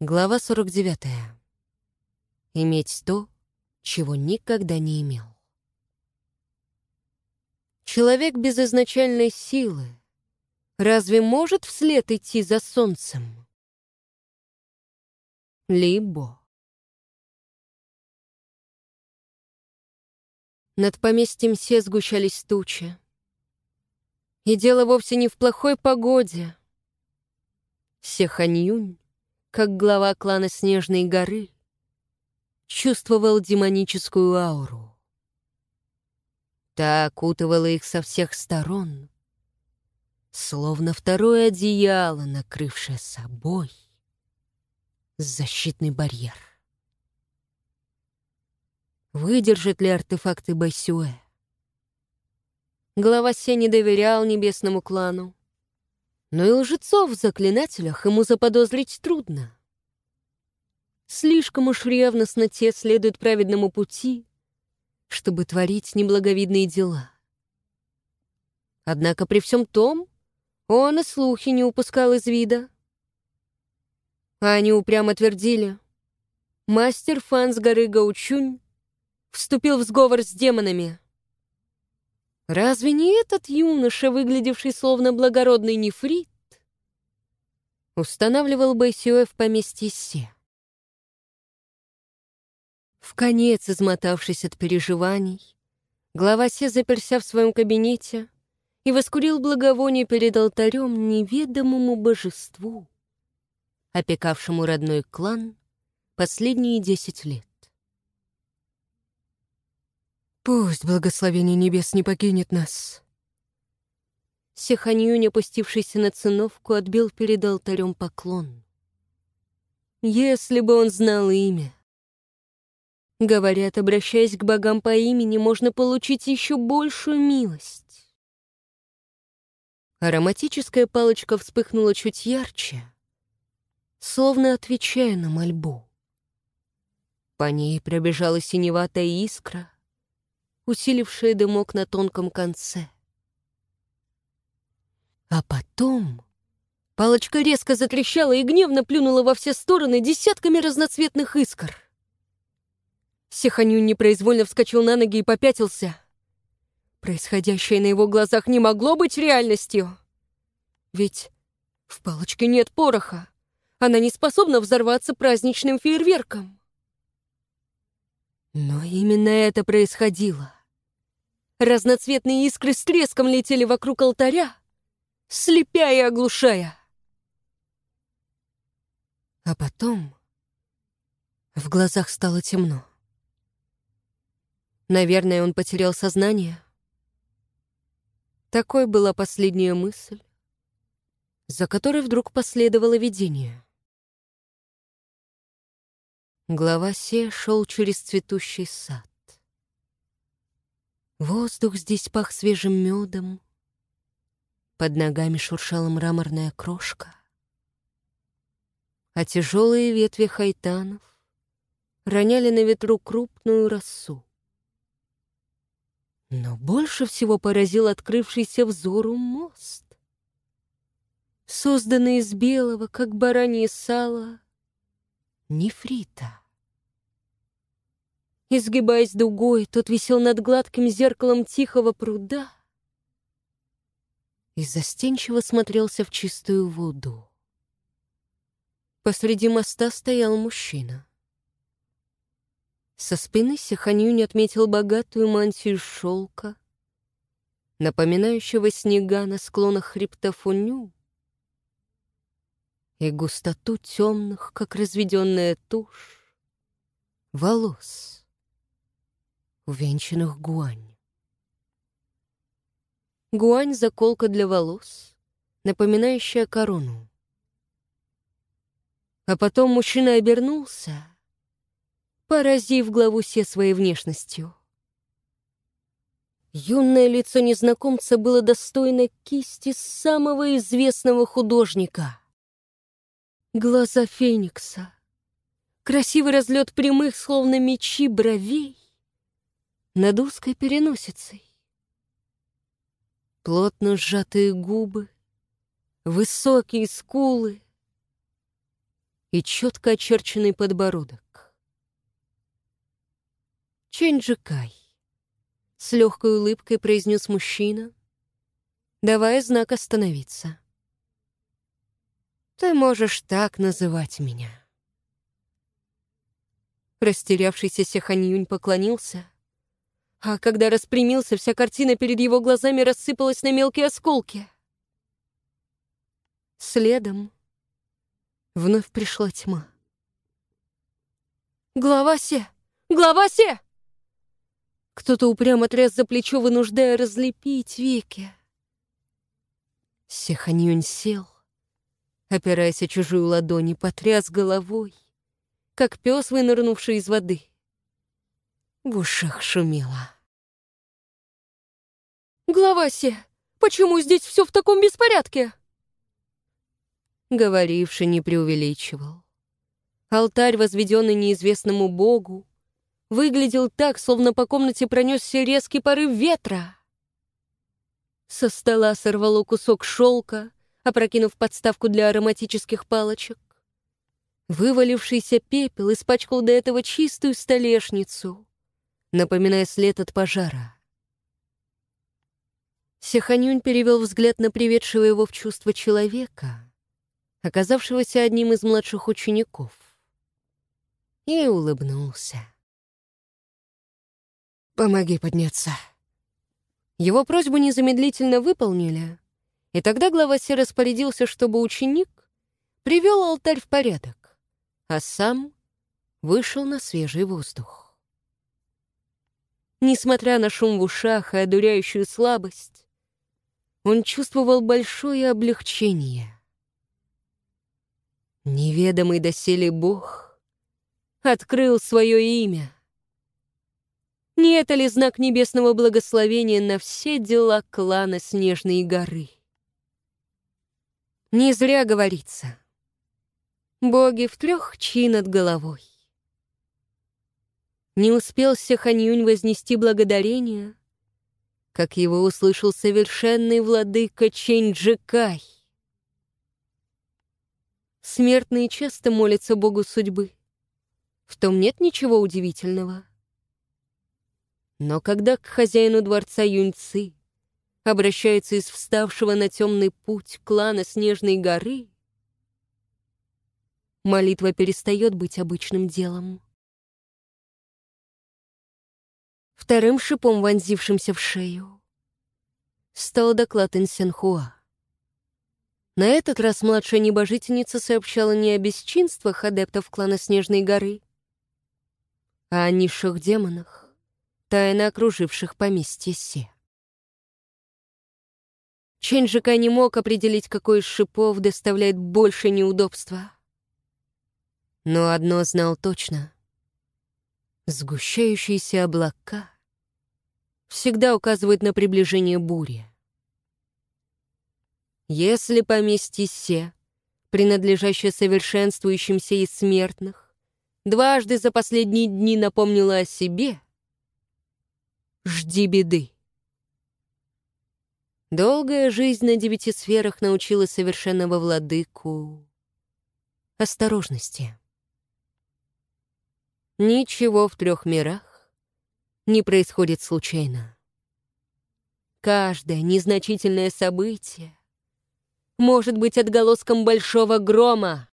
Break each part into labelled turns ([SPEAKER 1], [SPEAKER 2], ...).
[SPEAKER 1] Глава 49. Иметь то, чего никогда не имел. Человек без изначальной силы разве может вслед идти за солнцем? Либо... Над поместьем все сгущались тучи. И дело вовсе не в плохой погоде. Сеханьюнь как глава клана Снежной горы, чувствовал демоническую ауру. Та окутывала их со всех сторон, словно второе одеяло, накрывшее собой защитный барьер. Выдержат ли артефакты Байсюэ? Глава Се не доверял небесному клану. Но и лжецов в заклинателях ему заподозрить трудно. Слишком уж ревностно те следуют праведному пути, чтобы творить неблаговидные дела. Однако при всем том он и слухи не упускал из вида. А они упрямо твердили. Мастер Фан с горы Гаучунь вступил в сговор с демонами — Разве не этот юноша, выглядевший словно благородный нефрит, устанавливал Байсюэ в поместье Се? В конец измотавшись от переживаний, глава Се заперся в своем кабинете и воскурил благовоние перед алтарем неведомому божеству, опекавшему родной клан последние десять лет. Пусть благословение небес не покинет нас. Сеханьюнь, опустившийся на циновку, отбил перед алтарем поклон. Если бы он знал имя. Говорят, обращаясь к богам по имени, можно получить еще большую милость. Ароматическая палочка вспыхнула чуть ярче, словно отвечая на мольбу. По ней пробежала синеватая искра — усилившее дымок на тонком конце. А потом палочка резко затрещала и гневно плюнула во все стороны десятками разноцветных искр. Сеханюнь непроизвольно вскочил на ноги и попятился. Происходящее на его глазах не могло быть реальностью. Ведь в палочке нет пороха. Она не способна взорваться праздничным фейерверком. Но именно это происходило. Разноцветные искры с треском летели вокруг алтаря, слепя и оглушая. А потом в глазах стало темно. Наверное, он потерял сознание. Такой была последняя мысль, за которой вдруг последовало видение. Глава Се шел через цветущий сад. Воздух здесь пах свежим медом. Под ногами шуршала мраморная крошка. А тяжелые ветви хайтанов роняли на ветру крупную росу. Но больше всего поразил открывшийся взору мост. Созданный из белого, как баранье сало, нефрита. Изгибаясь дугой, тот висел над гладким зеркалом тихого пруда и застенчиво смотрелся в чистую воду. Посреди моста стоял мужчина. Со спины Сиханюнь отметил богатую мантию шелка, напоминающего снега на склонах хребта Фуню, и густоту темных, как разведенная тушь, волос увенчанных гуань. Гуань — заколка для волос, напоминающая корону. А потом мужчина обернулся, поразив главу все своей внешностью. Юное лицо незнакомца было достойно кисти самого известного художника. Глаза Феникса, красивый разлет прямых, словно мечи, бровей, над узкой переносицей. Плотно сжатые губы, высокие скулы. и четко очерченный подбородок. Чэнь-Джикай. С легкой улыбкой произнес мужчина, давая знак остановиться. «Ты можешь так называть меня». Растерявшийся Сеханьюнь поклонился, а когда распрямился, вся картина перед его глазами рассыпалась на мелкие осколки. Следом вновь пришла тьма. «Глава Се! Глава Се!» Кто-то упрямо тряс за плечо, вынуждая разлепить веки. Сеханьюнь сел, опираясь о чужую ладонь, и потряс головой, как пес, вынырнувший из воды. В ушах шумело. «Главаси, почему здесь все в таком беспорядке?» Говоривший не преувеличивал. Алтарь, возведенный неизвестному богу, выглядел так, словно по комнате пронесся резкий порыв ветра. Со стола сорвало кусок шелка, опрокинув подставку для ароматических палочек. Вывалившийся пепел испачкал до этого чистую столешницу, напоминая след от пожара. Сеханюнь перевел взгляд на приведшего его в чувство человека, оказавшегося одним из младших учеников, и улыбнулся. «Помоги подняться». Его просьбу незамедлительно выполнили, и тогда глава Се распорядился, чтобы ученик привел алтарь в порядок, а сам вышел на свежий воздух. Несмотря на шум в ушах и одуряющую слабость, он чувствовал большое облегчение. Неведомый доселе Бог открыл свое имя — не это ли знак небесного благословения на все дела клана Снежной горы? Не зря говорится. Боги в трех чин над головой. Не успел Сеханьюнь вознести благодарение, как его услышал совершенный владыка Чэнь-Джикай. Смертные часто молятся Богу судьбы. В том нет ничего удивительного. Но когда к хозяину дворца Юньцы обращается из вставшего на темный путь клана Снежной горы, молитва перестает быть обычным делом. Вторым шипом, вонзившимся в шею, стал доклад Инсенхуа. На этот раз младшая небожительница сообщала не о бесчинствах адептов клана Снежной горы, а о низших демонах, тайно окруживших поместье Се. Ченджика не мог определить, какой из шипов доставляет больше неудобства. Но одно знал точно. Сгущающиеся облака всегда указывают на приближение бури. Если поместье Се, принадлежащее совершенствующимся из смертных, дважды за последние дни напомнило о себе — жди беды. Долгая жизнь на девяти сферах научила совершенного владыку осторожности. Ничего в трех мирах не происходит случайно. Каждое незначительное событие может быть отголоском большого грома.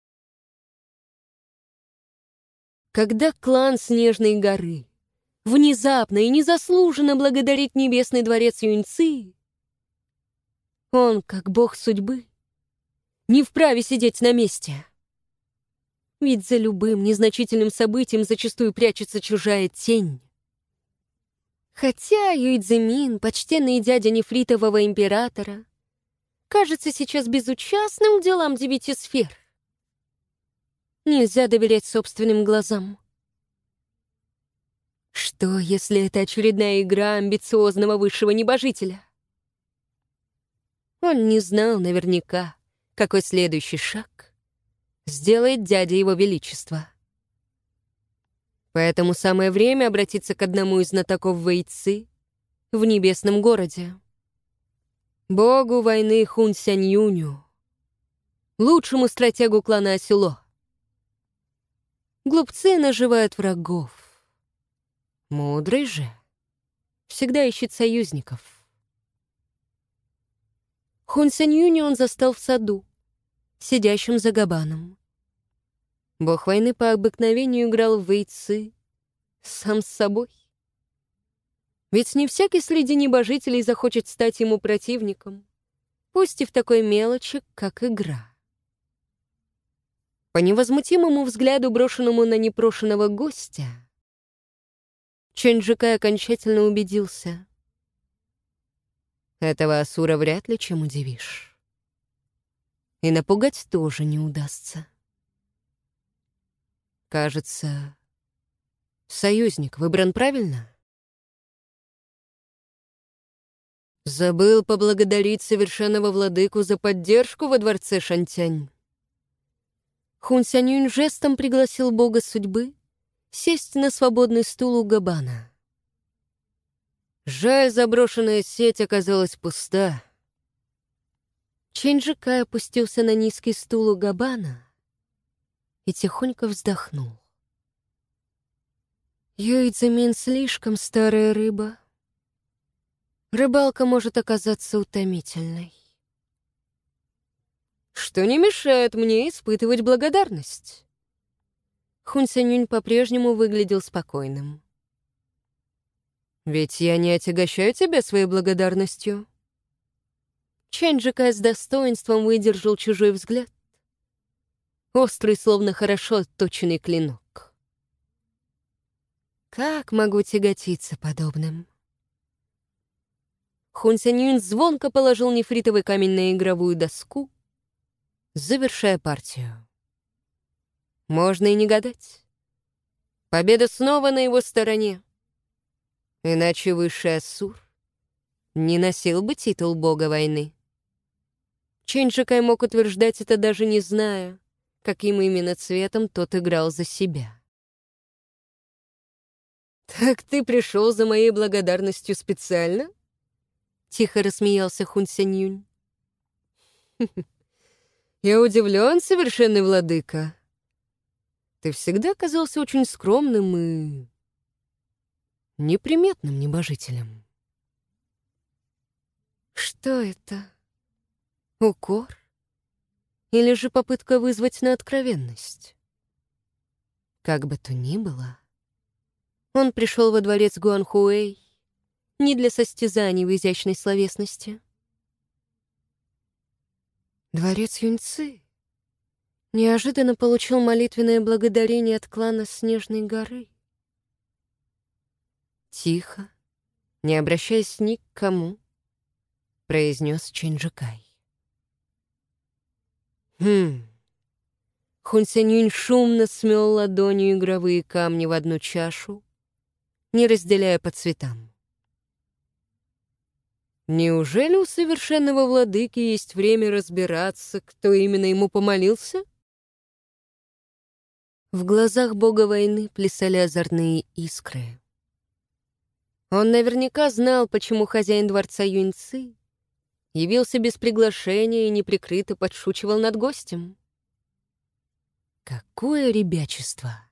[SPEAKER 1] Когда клан Снежной горы внезапно и незаслуженно благодарить Небесный дворец Юньцы, он, как бог судьбы, не вправе сидеть на месте. Ведь за любым незначительным событием зачастую прячется чужая тень. Хотя Юйцзимин, почтенный дядя нефритового императора, кажется сейчас безучастным делам девяти сфер. Нельзя доверять собственным глазам. Что, если это очередная игра амбициозного высшего небожителя? Он не знал наверняка, какой следующий шаг сделает дядя его величества. Поэтому самое время обратиться к одному из знатоков Вэйцы в небесном городе. Богу войны Хун Сянь Юню, лучшему стратегу клана Осело. Глупцы наживают врагов. Мудрый же всегда ищет союзников. Хун Сянь он застал в саду, сидящим за габаном. Бог войны по обыкновению играл в вейцы сам с собой. Ведь не всякий среди небожителей захочет стать ему противником, пусть и в такой мелочи, как игра. По невозмутимому взгляду, брошенному на непрошенного гостя, Чэнджикай окончательно убедился. Этого Асура вряд ли чем удивишь. И напугать тоже не удастся. Кажется, союзник выбран правильно? Забыл поблагодарить совершенного владыку за поддержку во дворце Шантянь. Хун Сянюнь жестом пригласил бога судьбы сесть на свободный стул у Габана. Жаль, заброшенная сеть оказалась пуста. Чэньджикай опустился на низкий стул у Габана и тихонько вздохнул. Юйцзэмин слишком старая рыба. Рыбалка может оказаться утомительной. Что не мешает мне испытывать благодарность. Хун по-прежнему выглядел спокойным. «Ведь я не отягощаю тебя своей благодарностью». Чэнджика с достоинством выдержал чужой взгляд. Острый, словно хорошо отточенный клинок. Как могу тяготиться подобным? Хун Сянюнь звонко положил нефритовый камень на игровую доску, завершая партию. Можно и не гадать. Победа снова на его стороне. Иначе высший Ассур не носил бы титул бога войны. Ченджикай мог утверждать это даже не зная, каким именно цветом тот играл за себя. «Так ты пришел за моей благодарностью специально?» Тихо рассмеялся Хун Сянь «Я удивлен, совершенный владыка. Ты всегда казался очень скромным и... неприметным небожителем. Что это? Укор? Или же попытка вызвать на откровенность? Как бы то ни было, он пришел во дворец Гуанхуэй не для состязаний в изящной словесности. Дворец Юньцы неожиданно получил молитвенное благодарение от клана Снежной горы. Тихо, не обращаясь ни к кому, произнес Чинджикай. Хм. Хунсянюнь шумно смел ладонью игровые камни в одну чашу, не разделяя по цветам. Неужели у совершенного владыки есть время разбираться, кто именно ему помолился? В глазах бога войны плясали озорные искры. Он наверняка знал, почему хозяин дворца Юньцы явился без приглашения и неприкрыто подшучивал над гостем. Какое ребячество!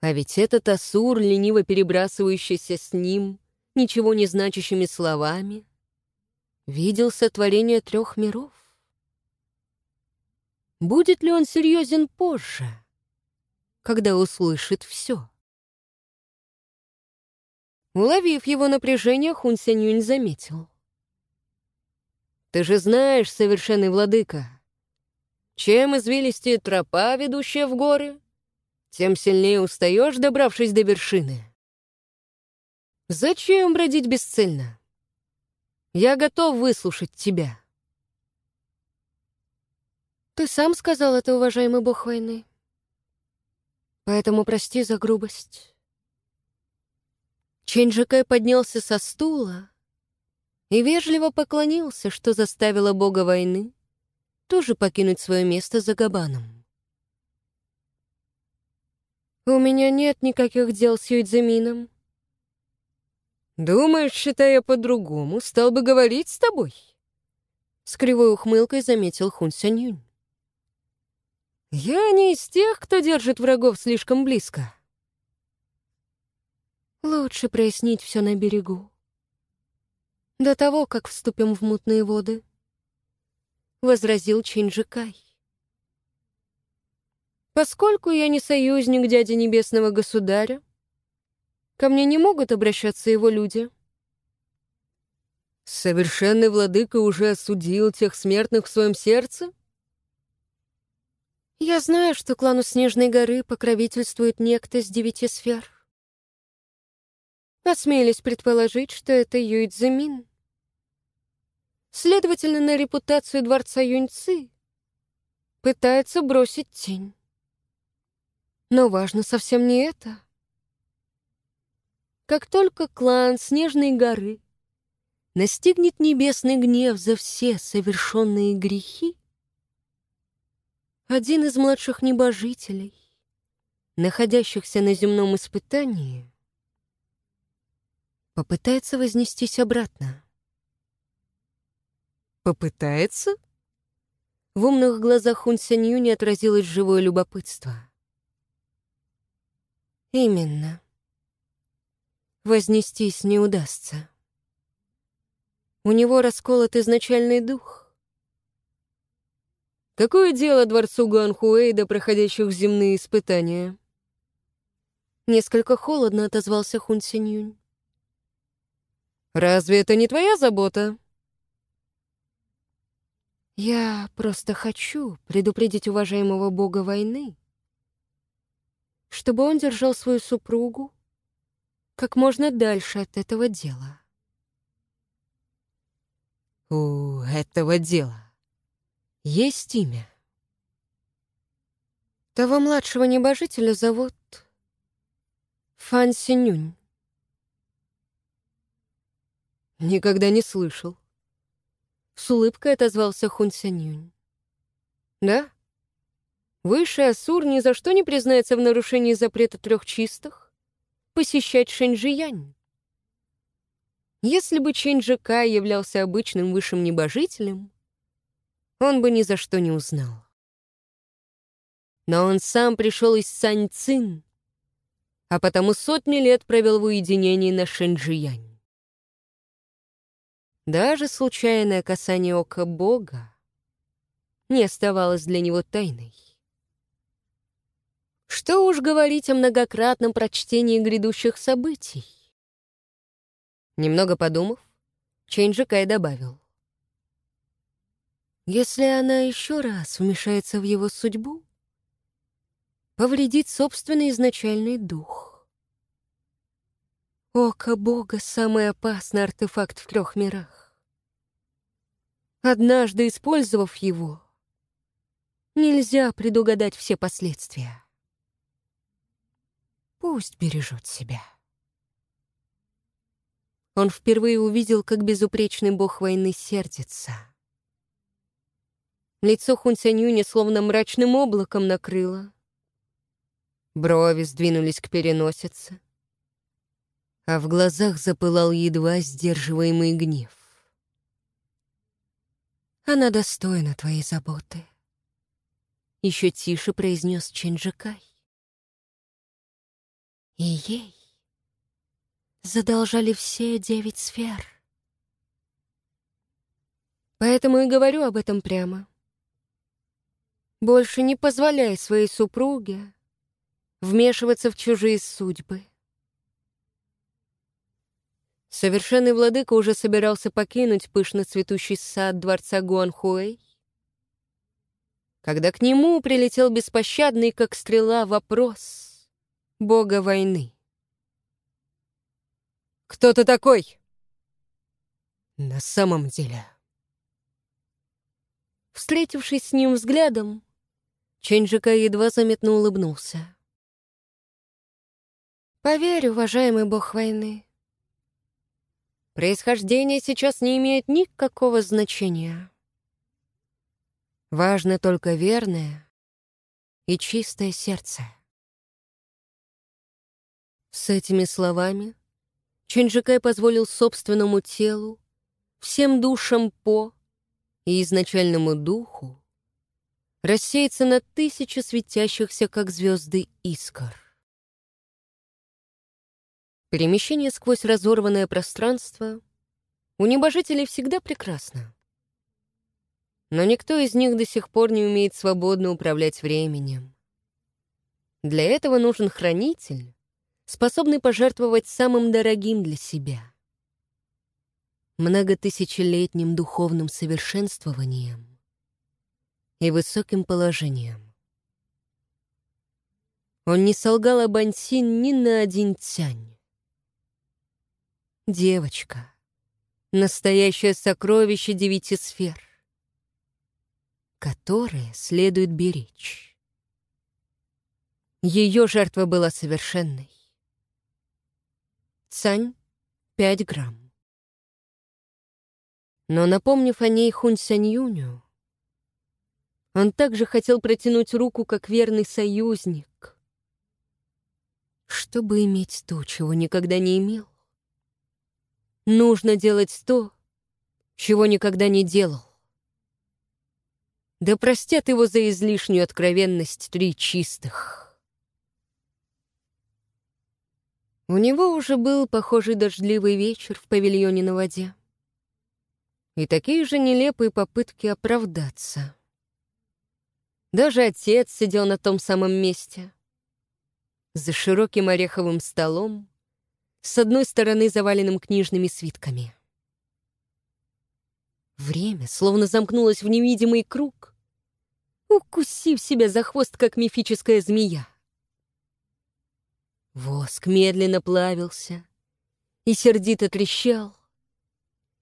[SPEAKER 1] А ведь этот Асур, лениво перебрасывающийся с ним, ничего не значащими словами, видел сотворение трех миров. Будет ли он серьезен позже, когда услышит все? Уловив его напряжение, Хун Сянь заметил. «Ты же знаешь, совершенный владыка, чем извилистее тропа, ведущая в горы, тем сильнее устаешь, добравшись до вершины. Зачем бродить бесцельно? Я готов выслушать тебя». Ты сам сказал это, уважаемый бог войны. Поэтому прости за грубость. Чинджикай поднялся со стула и вежливо поклонился, что заставило бога войны тоже покинуть свое место за Габаном. «У меня нет никаких дел с Юйдземином». «Думаешь, считая по-другому, стал бы говорить с тобой?» С кривой ухмылкой заметил Хун Сяньюнь. Я не из тех, кто держит врагов слишком близко. Лучше прояснить все на берегу. До того, как вступим в мутные воды, — возразил Чинджикай. Поскольку я не союзник дяди Небесного Государя, ко мне не могут обращаться его люди. Совершенный владыка уже осудил тех смертных в своем сердце? Я знаю, что клану Снежной горы покровительствует некто с девяти сфер. Осмелись предположить, что это Юйцзэмин. Следовательно, на репутацию дворца Юньцы пытается бросить тень. Но важно совсем не это. Как только клан Снежной горы настигнет небесный гнев за все совершенные грехи, один из младших небожителей, находящихся на земном испытании, попытается вознестись обратно. Попытается? В умных глазах Хун Сянью не отразилось живое любопытство. Именно. Вознестись не удастся. У него расколот изначальный дух. Какое дело дворцу Гуанхуэй до проходящих земные испытания? Несколько холодно отозвался Хун Синьюнь. «Разве это не твоя забота?» «Я просто хочу предупредить уважаемого бога войны, чтобы он держал свою супругу как можно дальше от этого дела. У этого дела есть имя. Того младшего небожителя зовут Фан Синюнь. Никогда не слышал. С улыбкой отозвался Хун Сянюнь. Да? Высший Асур ни за что не признается в нарушении запрета трех чистых посещать Шэньчжиянь. Если бы Чэньчжика являлся обычным высшим небожителем, он бы ни за что не узнал. Но он сам пришел из Саньцин, а потому сотни лет провел в уединении на Шэньчжиянь. Даже случайное касание ока Бога не оставалось для него тайной. Что уж говорить о многократном прочтении грядущих событий. Немного подумав, Чэнь Кай добавил. Если она еще раз вмешается в его судьбу, повредит собственный изначальный дух. Око Бога — самый опасный артефакт в трех мирах. Однажды использовав его, нельзя предугадать все последствия. Пусть бережет себя. Он впервые увидел, как безупречный бог войны сердится. Лицо Хун Сянюня словно мрачным облаком накрыло. Брови сдвинулись к переносице, а в глазах запылал едва сдерживаемый гнев. «Она достойна твоей заботы», — еще тише произнес Ченджикай и ей задолжали все девять сфер. Поэтому и говорю об этом прямо. Больше не позволяй своей супруге вмешиваться в чужие судьбы. Совершенный владыка уже собирался покинуть пышно цветущий сад дворца Гуанхуэй, когда к нему прилетел беспощадный, как стрела, вопрос — бога войны. «Кто ты такой?» «На самом деле...» Встретившись с ним взглядом, Ченджика едва заметно улыбнулся. «Поверь, уважаемый бог войны, происхождение сейчас не имеет никакого значения. Важно только верное и чистое сердце». С этими словами Чинджикай позволил собственному телу, всем душам По и изначальному духу рассеется на тысячи светящихся, как звезды, искр. Перемещение сквозь разорванное пространство у небожителей всегда прекрасно. Но никто из них до сих пор не умеет свободно управлять временем. Для этого нужен хранитель, способный пожертвовать самым дорогим для себя — многотысячелетним духовным совершенствованием и высоким положением. Он не солгал об Ансин ни на один тянь. Девочка — настоящее сокровище девяти сфер, которое следует беречь. Ее жертва была совершенной. Цань — пять грамм. Но, напомнив о ней Хунь Сянь Юню, он также хотел протянуть руку, как верный союзник, чтобы иметь то, чего никогда не имел. Нужно делать то, чего никогда не делал. Да простят его за излишнюю откровенность три чистых. У него уже был похожий дождливый вечер в павильоне на воде. И такие же нелепые попытки оправдаться. Даже отец сидел на том самом месте. За широким ореховым столом, с одной стороны заваленным книжными свитками. Время словно замкнулось в невидимый круг, укусив себя за хвост, как мифическая змея. Воск медленно плавился и сердито трещал,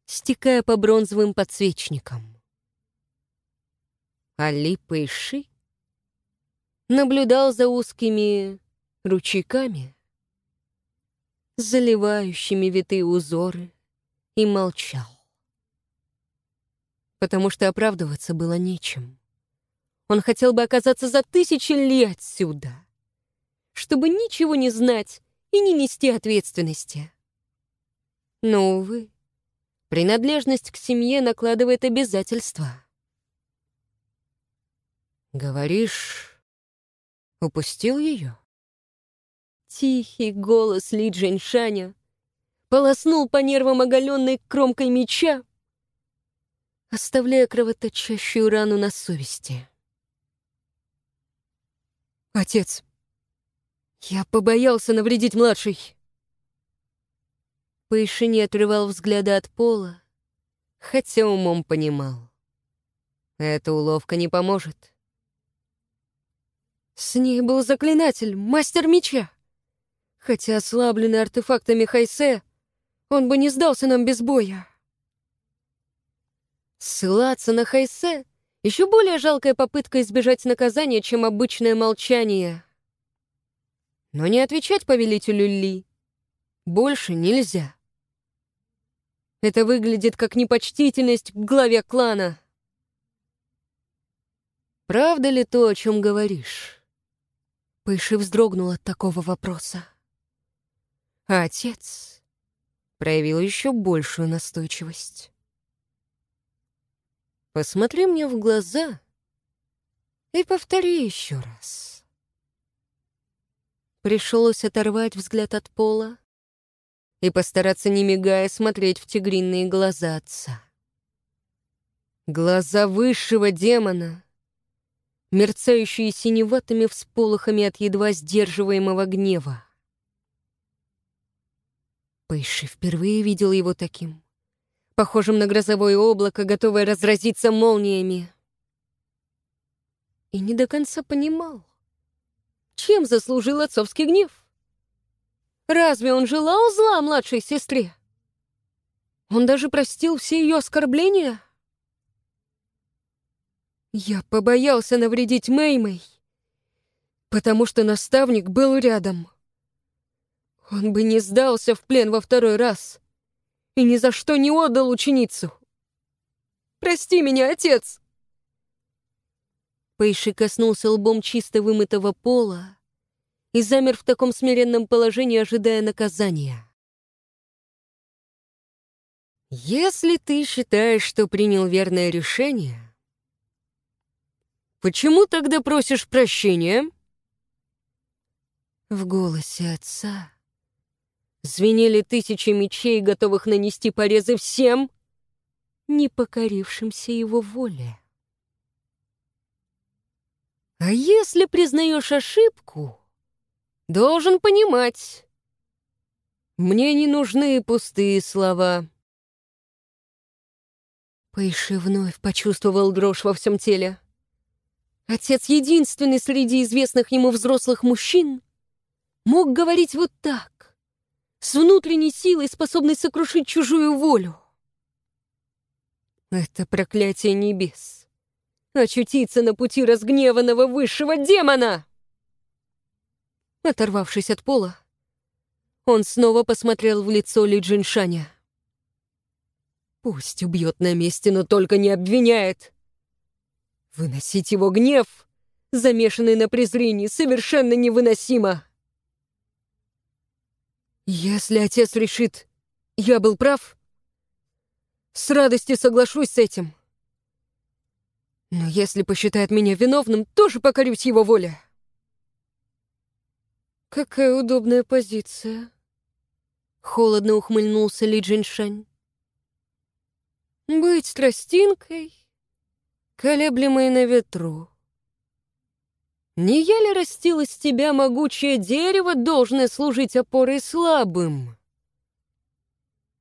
[SPEAKER 1] стекая по бронзовым подсвечникам. Али Пэйши наблюдал за узкими ручейками, заливающими витые узоры, и молчал. Потому что оправдываться было нечем. Он хотел бы оказаться за тысячи лет отсюда, чтобы ничего не знать и не нести ответственности. Но, увы, принадлежность к семье накладывает обязательства — «Говоришь, упустил ее?» Тихий голос Ли Джиншаня полоснул по нервам оголенной кромкой меча, оставляя кровоточащую рану на совести. «Отец, я побоялся навредить младшей!» Пэйши не отрывал взгляда от пола, хотя умом понимал. Эта уловка не поможет. С ней был заклинатель, мастер меча. Хотя ослабленный артефактами Хайсе, он бы не сдался нам без боя. Ссылаться на Хайсе — еще более жалкая попытка избежать наказания, чем обычное молчание. Но не отвечать повелителю Ли больше нельзя. Это выглядит как непочтительность к главе клана. Правда ли то, о чем говоришь? Пыши вздрогнул от такого вопроса. А отец проявил еще большую настойчивость. «Посмотри мне в глаза и повтори еще раз». Пришлось оторвать взгляд от пола и постараться, не мигая, смотреть в тигринные глаза отца. Глаза высшего демона, мерцающие синеватыми всполохами от едва сдерживаемого гнева. Пэйши впервые видел его таким, похожим на грозовое облако, готовое разразиться молниями. И не до конца понимал, чем заслужил отцовский гнев. Разве он желал зла младшей сестре? Он даже простил все ее оскорбления? Я побоялся навредить Мэймэй, потому что наставник был рядом. Он бы не сдался в плен во второй раз и ни за что не отдал ученицу. Прости меня, отец!» Пэйши коснулся лбом чисто вымытого пола и замер в таком смиренном положении, ожидая наказания. «Если ты считаешь, что принял верное решение, «Почему тогда просишь прощения?» В голосе отца звенели тысячи мечей, готовых нанести порезы всем, не покорившимся его воле. А если признаешь ошибку, должен понимать, мне не нужны пустые слова. Пэйши вновь почувствовал дрожь во всем теле. Отец, единственный среди известных ему взрослых мужчин, мог говорить вот так, с внутренней силой, способной сокрушить чужую волю. Это проклятие небес. Очутиться на пути разгневанного высшего демона! Оторвавшись от пола, он снова посмотрел в лицо Ли Джиншаня. Пусть убьет на месте, но только не обвиняет. Выносить его гнев, замешанный на презрении, совершенно невыносимо. Если отец решит, я был прав, с радостью соглашусь с этим. Но если посчитает меня виновным, тоже покорюсь его воле. Какая удобная позиция. Холодно ухмыльнулся Ли Джиншань. Быть тростинкой колеблемой на ветру. Не я ли растил из тебя могучее дерево, должное служить опорой слабым?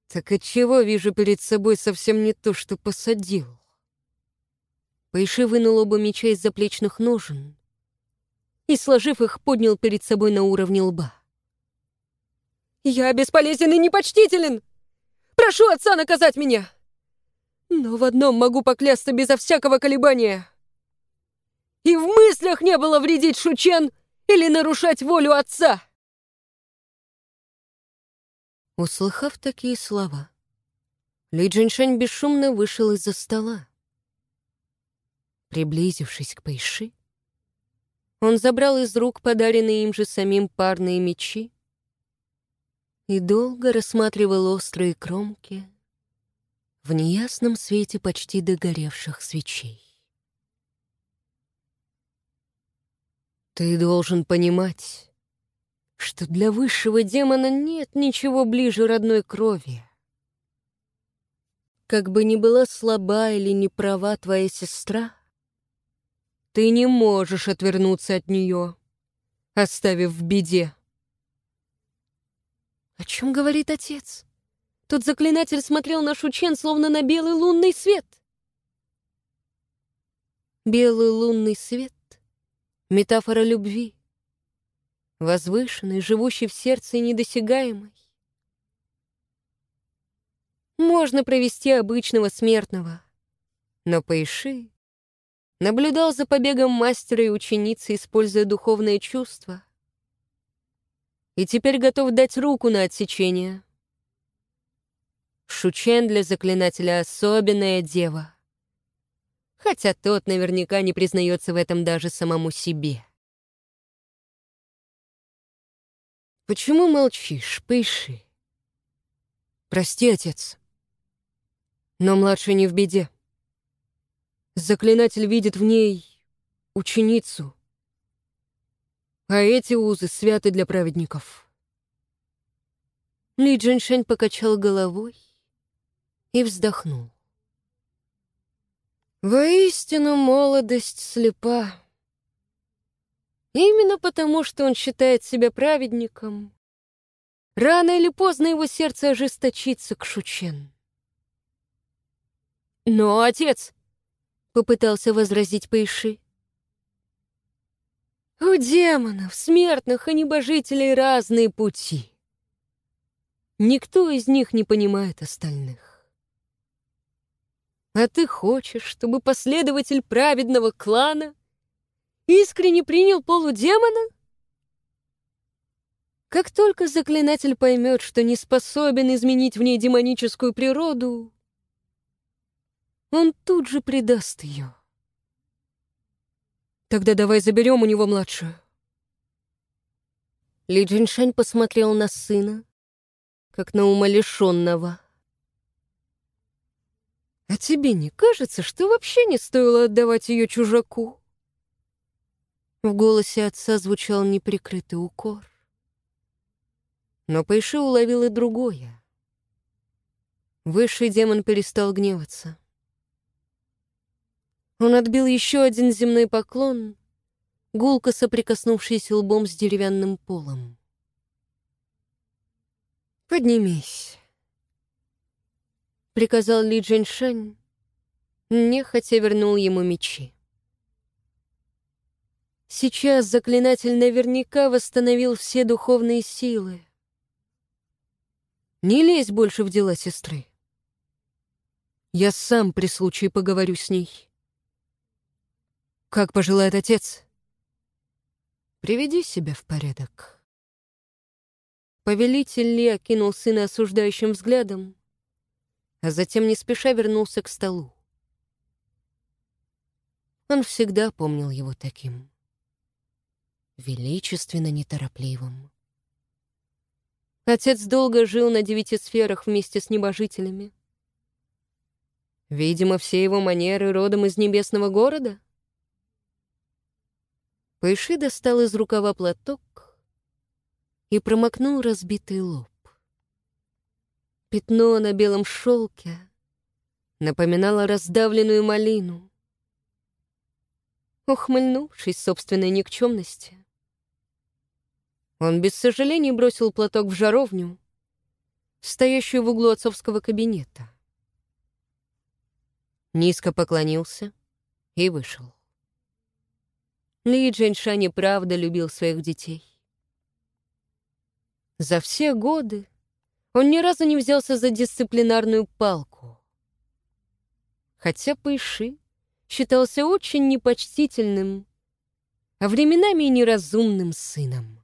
[SPEAKER 1] Так отчего вижу перед собой совсем не то, что посадил? Пэйши вынул оба меча из заплечных ножен и, сложив их, поднял перед собой на уровне лба. «Я бесполезен и непочтителен! Прошу отца наказать меня!» Но в одном могу поклясться безо всякого колебания. И в мыслях не было вредить Шучен или нарушать волю отца. Услыхав такие слова, Ли Джиншань бесшумно вышел из-за стола. Приблизившись к Пэйши, он забрал из рук подаренные им же самим парные мечи и долго рассматривал острые кромки, в неясном свете почти догоревших свечей. Ты должен понимать, что для высшего демона нет ничего ближе родной крови. Как бы ни была слаба или не права твоя сестра, ты не можешь отвернуться от нее, оставив в беде. О чем говорит отец? Тот заклинатель смотрел на Шучен, словно на белый лунный свет. Белый лунный свет — метафора любви, возвышенный, живущий в сердце и недосягаемый. Можно провести обычного смертного, но Пэйши наблюдал за побегом мастера и ученицы, используя духовное чувство, и теперь готов дать руку на отсечение — Шучен для заклинателя особенная дева. Хотя тот наверняка не признается в этом даже самому себе. «Почему молчишь, пыши?» «Прости, отец, но младший не в беде. Заклинатель видит в ней ученицу, а эти узы святы для праведников». Ли Джиншень покачал головой, и вздохнул. Воистину, молодость слепа. Именно потому, что он считает себя праведником, рано или поздно его сердце ожесточится к Шучен. «Но, отец!» — попытался возразить Пэйши. «У демонов, смертных и небожителей разные пути. Никто из них не понимает остальных. А ты хочешь, чтобы последователь праведного клана искренне принял полудемона? Как только заклинатель поймет, что не способен изменить в ней демоническую природу, он тут же предаст ее. Тогда давай заберем у него младшую. Ли Джиншань посмотрел на сына, как на умалишенного. А тебе не кажется, что вообще не стоило отдавать ее чужаку? В голосе отца звучал неприкрытый укор. Но Пэйши уловил и другое. Высший демон перестал гневаться. Он отбил еще один земной поклон, гулко соприкоснувшись лбом с деревянным полом. «Поднимись», — приказал Ли Джиншань, нехотя вернул ему мечи. Сейчас заклинатель наверняка восстановил все духовные силы. Не лезь больше в дела сестры. Я сам при случае поговорю с ней. Как пожелает отец, приведи себя в порядок. Повелитель Ли окинул сына осуждающим взглядом, а затем не спеша вернулся к столу. Он всегда помнил его таким. Величественно неторопливым. Отец долго жил на девяти сферах вместе с небожителями. Видимо, все его манеры родом из небесного города. Пэйши достал из рукава платок и промокнул разбитый лоб. Пятно на белом шелке напоминало раздавленную малину. Ухмыльнувшись собственной никчемности, он без сожалений бросил платок в жаровню, стоящую в углу отцовского кабинета. Низко поклонился и вышел. Ли Джэньшань правда любил своих детей. За все годы он ни разу не взялся за дисциплинарную палку. Хотя Пэйши считался очень непочтительным, а временами и неразумным сыном.